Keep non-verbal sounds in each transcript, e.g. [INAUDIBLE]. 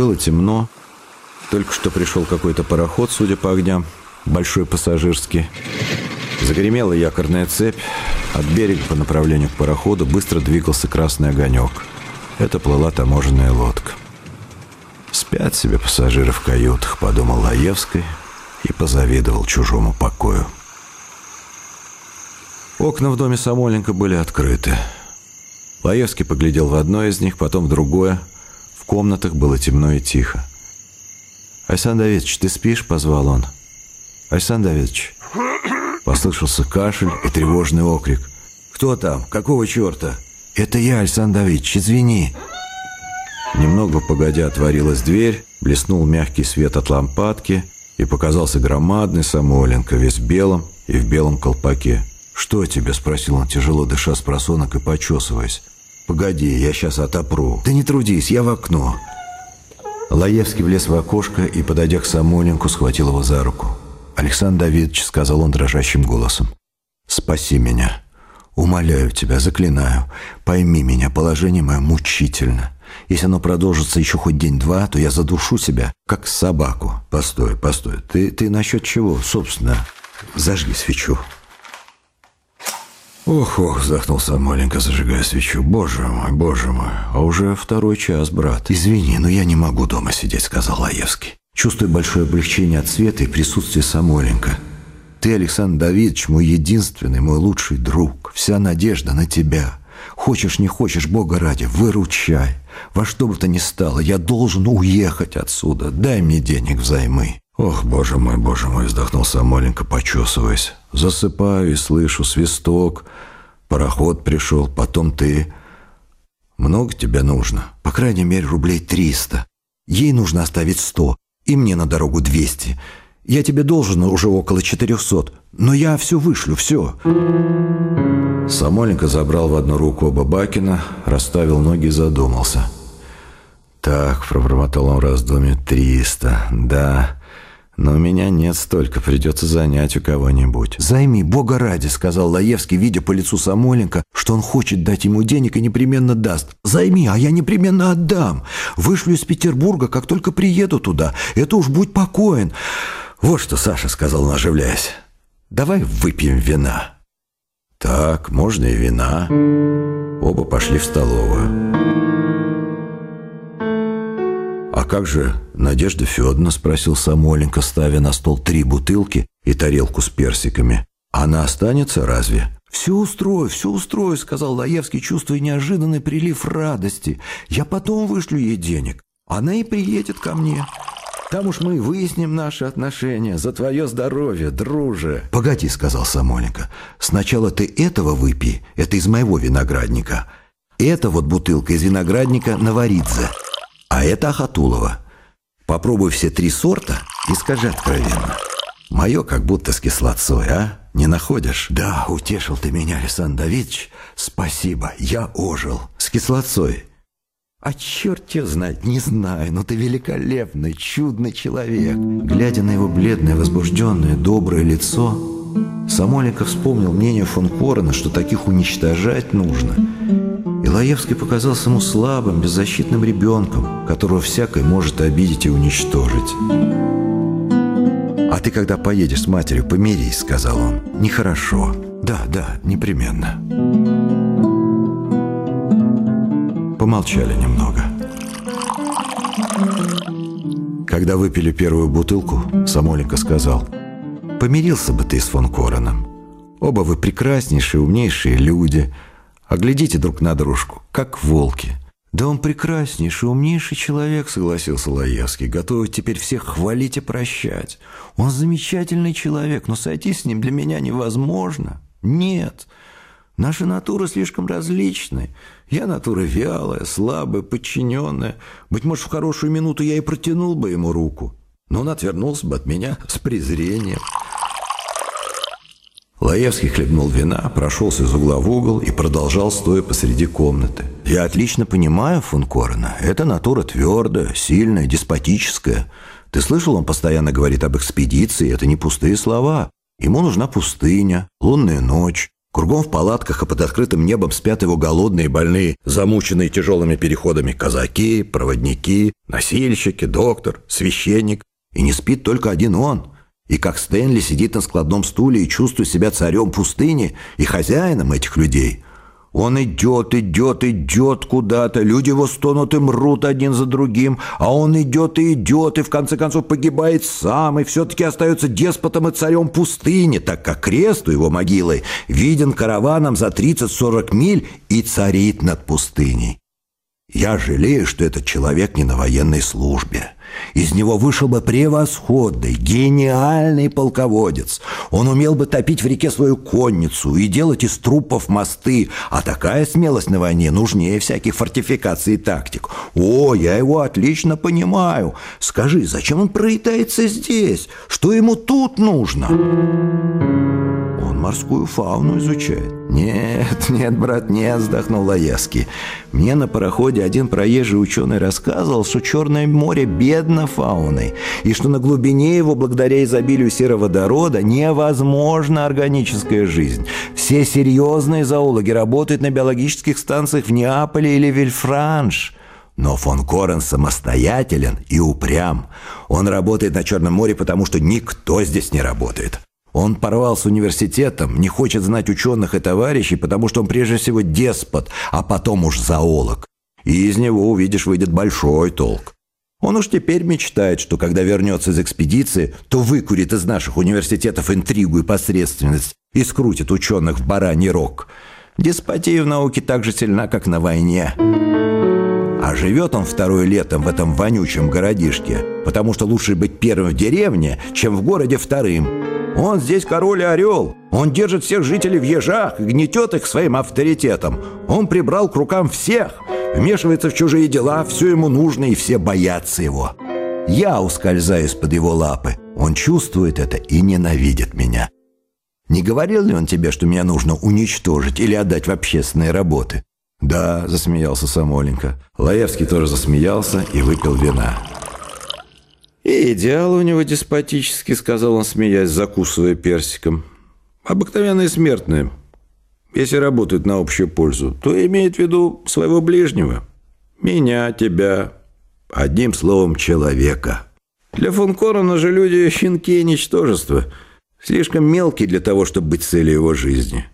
Было темно. Только что пришел какой-то пароход, судя по огням, большой пассажирский. Загремела якорная цепь. От берега по направлению к пароходу быстро двигался красный огонек. Это плыла таможенная лодка. «Спят себе пассажиры в каютах», — подумал Лаевский и позавидовал чужому покою. Окна в доме Самойленко были открыты. Лаевский поглядел в одно из них, потом в другое. Комнатах было темно и тихо. «Александр Давидович, ты спишь?» — позвал он. «Александр Давидович». Послышался кашель и тревожный окрик. «Кто там? Какого черта?» «Это я, Александр Давидович, извини». Немного погодя отворилась дверь, блеснул мягкий свет от лампадки, и показался громадный Самойленко, весь в белом и в белом колпаке. «Что тебе?» – спросил он, тяжело дыша с просонок и почесываясь. «Погоди, я сейчас отопру». «Да не трудись, я в окно». Лаевский влез в окошко и, подойдя к Самойленку, схватил его за руку. «Александр Давидович», — сказал он дрожащим голосом, — «спаси меня. Умоляю тебя, заклинаю. Пойми меня, положение мое мучительно. Если оно продолжится еще хоть день-два, то я задушу себя, как собаку. Постой, постой. Ты, ты насчет чего, собственно? Зажги свечу. Ох, ох, вздохнул Самоленко, зажигая свечу. Боже мой, боже мой. А уже второй час, брат. Извини, но я не могу дома сидеть, сказал Лаевский. Чувствую большое облегчение от света и присутствия Самойленко. Ты, Александр Давидович, мой единственный, мой лучший друг. Вся надежда на тебя. Хочешь, не хочешь, Бога ради, выручай. Во что бы то ни стало, я должен уехать отсюда. Дай мне денег взаймы». «Ох, боже мой, боже мой!» – вздохнул Самоленко, почесываясь. «Засыпаю и слышу свисток. Пароход пришел, потом ты. Много тебе нужно? По крайней мере, рублей триста. Ей нужно оставить сто, и мне на дорогу двести. Я тебе должен уже около четырехсот, но я все вышлю, все». Самойленко забрал в одну руку оба Бакина, расставил ноги и задумался. «Так», — пробормотал он в раздумье, — «триста, да». «Но у меня нет столько, придется занять у кого-нибудь». «Займи, бога ради», — сказал Лаевский, видя по лицу Самойленко, что он хочет дать ему денег и непременно даст. «Займи, а я непременно отдам. Вышлю из Петербурга, как только приеду туда. Это уж будь покоен». «Вот что, Саша», — сказал он, оживляясь, — «давай выпьем вина». «Так, можно и вина». Оба пошли в столовую. «А как же Надежда Федоровна?» – спросил Самоленко, ставя на стол три бутылки и тарелку с персиками. «Она останется разве?» «Все устрою, все устрою», – сказал Лаевский, чувствуя неожиданный прилив радости. «Я потом вышлю ей денег. Она и приедет ко мне». Там уж мы выясним наши отношения. За твое здоровье, друже. Погоди, сказал Самойленко. Сначала ты этого выпей. Это из моего виноградника. Это вот бутылка из виноградника Наваридзе. А это Ахатулова. Попробуй все три сорта и скажи откровенно. Мое как будто с кислоцой, а? Не находишь? Да, утешил ты меня, Александр Давидович. Спасибо, я ожил. С кислоцой. А черт тебя знает, не знаю, но ты великолепный, чудный человек. Глядя на его бледное, возбужденное, доброе лицо, Самоленко вспомнил мнение фон Корона, что таких уничтожать нужно. И Лаевский показался ему слабым, беззащитным ребенком, которого всякой может обидеть и уничтожить. «А ты, когда поедешь с матерью, помирись», — сказал он. «Нехорошо». «Да, да, непременно». Помолчали немного. Когда выпили первую бутылку, Самоленко сказал, «Помирился бы ты с фон Короном. Оба вы прекраснейшие, умнейшие люди. А глядите друг на дружку, как волки». «Да он прекраснейший, умнейший человек», — согласился Лаевский, готовый теперь всех хвалить и прощать. «Он замечательный человек, но сойти с ним для меня невозможно. Нет, Наши натуры слишком различны. Я натура вялая, слабая, подчиненная. Быть может, в хорошую минуту я и протянул бы ему руку. Но он отвернулся бы от меня с презрением. Лаевский хлебнул вина, прошелся из угла в угол и продолжал, стоя посреди комнаты. «Я отлично понимаю фон Корена. Это натура твердая, сильная, деспотическая. Ты слышал, он постоянно говорит об экспедиции. Это не пустые слова. Ему нужна пустыня, лунная ночь, Кругом в палатках, а под открытым небом спят его голодные, больные, замученные тяжелыми переходами казаки, проводники, носильщики, доктор, священник. И не спит только один он. И как Стэнли сидит на складном стуле и чувствует себя царем пустыни и хозяином этих людей – он идет, идет, идет куда-то. Люди его стонут и мрут один за другим. А он идет и идет, и в конце концов погибает сам, и все-таки остается деспотом и царем пустыни, так как крест у его могилы виден караваном за 30-40 миль и царит над пустыней. Я жалею, что этот человек не на военной службе. Из него вышел бы превосходный, гениальный полководец. Он умел бы топить в реке свою конницу и делать из трупов мосты, а такая смелость на войне нужнее всяких фортификаций и тактик. О, я его отлично понимаю. Скажи, зачем он проитается здесь? Что ему тут нужно?» Морскую фауну изучает. Нет, [LAUGHS] нет, брат, нет, вздохнул Лаевский. Мне на пароходе один проезжий ученый рассказывал, что Черное море бедно фауной, и что на глубине его, благодаря изобилию сероводорода, невозможна органическая жизнь. Все серьезные зоологи работают на биологических станциях в Неаполе или Вильфранш. Но фон Корен самостоятелен и упрям. Он работает на Черном море, потому что никто здесь не работает. Он порвал с университетом, не хочет знать ученых и товарищей, потому что он прежде всего деспот, а потом уж зоолог. И из него, увидишь, выйдет большой толк. Он уж теперь мечтает, что когда вернется из экспедиции, то выкурит из наших университетов интригу и посредственность и скрутит ученых в бараний рог. Деспотия в науке так же сильна, как на войне. А живет он второе летом в этом вонючем городишке, потому что лучше быть первым в деревне, чем в городе вторым. Он здесь король и орел. Он держит всех жителей в ежах и гнетет их своим авторитетом. Он прибрал к рукам всех, вмешивается в чужие дела, все ему нужно, и все боятся его. Я ускользаю из-под его лапы. Он чувствует это и ненавидит меня. Не говорил ли он тебе, что меня нужно уничтожить или отдать в общественные работы? «Да», — засмеялся Самоленко. Лаевский тоже засмеялся и выпил вина. «И идеал у него деспотический», — сказал он, смеясь, закусывая персиком. «Обыкновенные смертные. Если работают на общую пользу, то имеет в виду своего ближнего. Меня, тебя, одним словом, человека. Для фон Корона же люди — щенки и ничтожества, слишком мелкие для того, чтобы быть целью его жизни.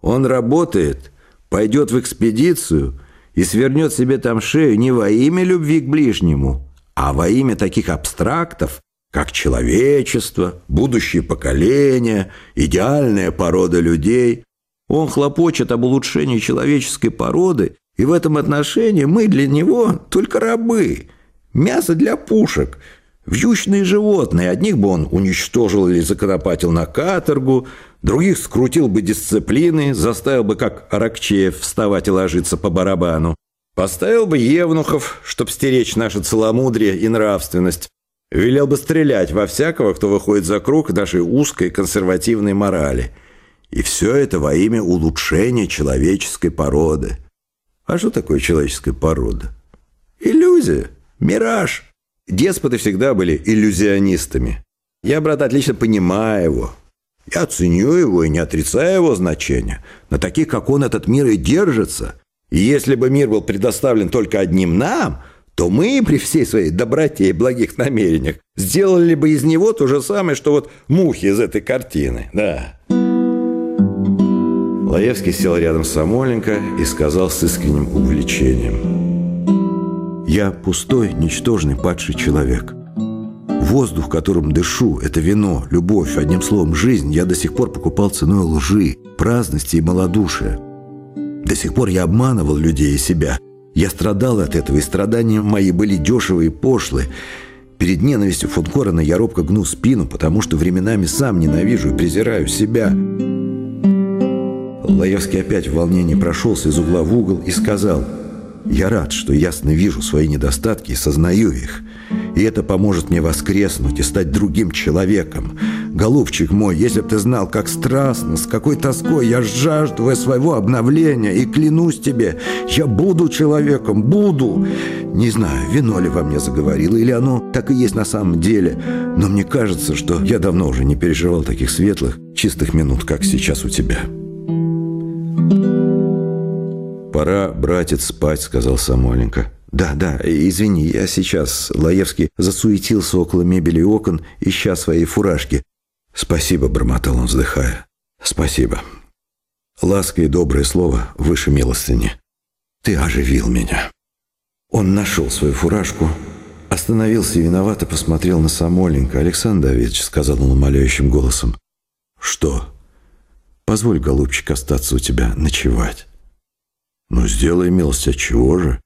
Он работает пойдет в экспедицию и свернет себе там шею не во имя любви к ближнему, а во имя таких абстрактов, как человечество, будущее поколение, идеальная порода людей. Он хлопочет об улучшении человеческой породы, и в этом отношении мы для него только рабы, мясо для пушек – Вьючные животные, одних бы он уничтожил или законопатил на каторгу, других скрутил бы дисциплины, заставил бы, как Аракчеев, вставать и ложиться по барабану. Поставил бы евнухов, чтоб стеречь наше целомудрие и нравственность. Велел бы стрелять во всякого, кто выходит за круг нашей узкой консервативной морали. И все это во имя улучшения человеческой породы. А что такое человеческая порода? Иллюзия, мираж. Деспоты всегда были иллюзионистами. Я, брат, отлично понимаю его. Я ценю его и не отрицаю его значения. На таких, как он, этот мир и держится. И если бы мир был предоставлен только одним нам, то мы при всей своей доброте и благих намерениях сделали бы из него то же самое, что вот мухи из этой картины. Да. Лаевский сел рядом с Самоленко и сказал с искренним увлечением – я пустой, ничтожный, падший человек. Воздух, которым дышу, это вино, любовь, одним словом, жизнь я до сих пор покупал ценой лжи, праздности и малодушия. До сих пор я обманывал людей и себя. Я страдал от этого, и страдания мои были дешевые и пошлые. Перед ненавистью фон Корона я робко гну спину, потому что временами сам ненавижу и презираю себя. Лаевский опять в волнении прошелся из угла в угол и сказал – я рад, что ясно вижу свои недостатки и сознаю их. И это поможет мне воскреснуть и стать другим человеком. Голубчик мой, если б ты знал, как страстно, с какой тоской я жажду своего обновления, и клянусь тебе, я буду человеком, буду. Не знаю, вино ли во мне заговорило, или оно так и есть на самом деле, но мне кажется, что я давно уже не переживал таких светлых, чистых минут, как сейчас у тебя». «Пора, братец, спать», — сказал Самойленко. «Да, да, извини, я сейчас». Лаевский засуетился около мебели и окон, ища свои фуражки. «Спасибо», — бормотал он, вздыхая. «Спасибо. Ласка и доброе слово выше милостыни. Ты оживил меня». Он нашел свою фуражку, остановился и виновато посмотрел на Самойленко. «Александр Давидович», — сказал он умоляющим голосом. «Что? Позволь, голубчик, остаться у тебя ночевать». «Ну, сделай милость, от чего же?»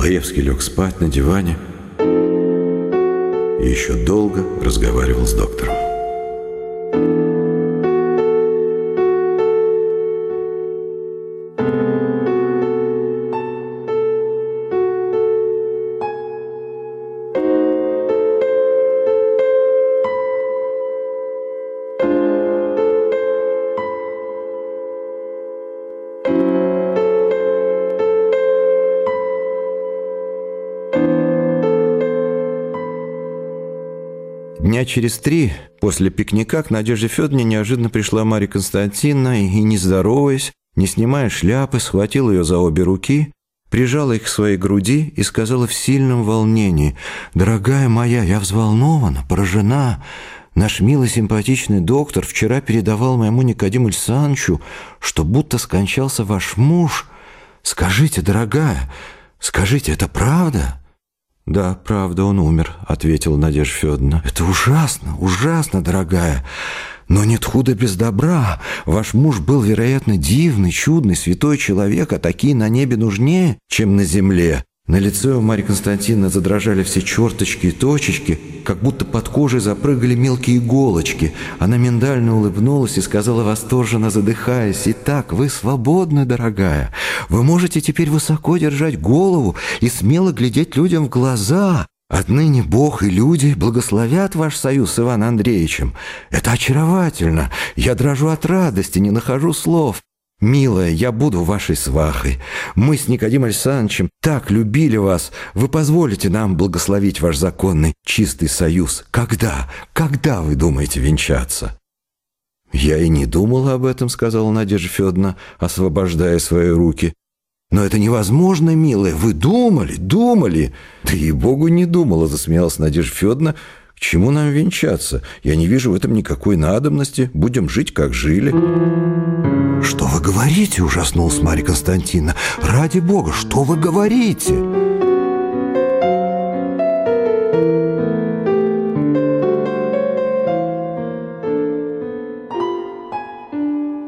Лаевский лег спать на диване и еще долго разговаривал с доктором. Дня через три после пикника к Надежде Федоровне неожиданно пришла Марья Константиновна и, не здороваясь, не снимая шляпы, схватила ее за обе руки, прижала их к своей груди и сказала в сильном волнении, «Дорогая моя, я взволнована, поражена. Наш милый симпатичный доктор вчера передавал моему Никодиму Александровичу, что будто скончался ваш муж. Скажите, дорогая, скажите, это правда?» «Да, правда, он умер», — ответила Надежда Федоровна. «Это ужасно, ужасно, дорогая. Но нет худа без добра. Ваш муж был, вероятно, дивный, чудный, святой человек, а такие на небе нужнее, чем на земле. На лице у Марьи Константиновны задрожали все черточки и точечки, как будто под кожей запрыгали мелкие иголочки. Она миндально улыбнулась и сказала восторженно, задыхаясь, «Итак, вы свободны, дорогая. Вы можете теперь высоко держать голову и смело глядеть людям в глаза. Отныне Бог и люди благословят ваш союз с Иваном Андреевичем. Это очаровательно. Я дрожу от радости, не нахожу слов. «Милая, я буду вашей свахой. Мы с Никодимом Александровичем так любили вас. Вы позволите нам благословить ваш законный чистый союз. Когда? Когда вы думаете венчаться?» «Я и не думала об этом», — сказала Надежда Федоровна, освобождая свои руки. «Но это невозможно, милая. Вы думали, думали». «Да и богу не думала», — засмеялась Надежда Федоровна. «К чему нам венчаться? Я не вижу в этом никакой надобности. Будем жить, как жили». «Что вы говорите?» – ужаснулась Марья Константиновна. «Ради бога, что вы говорите?»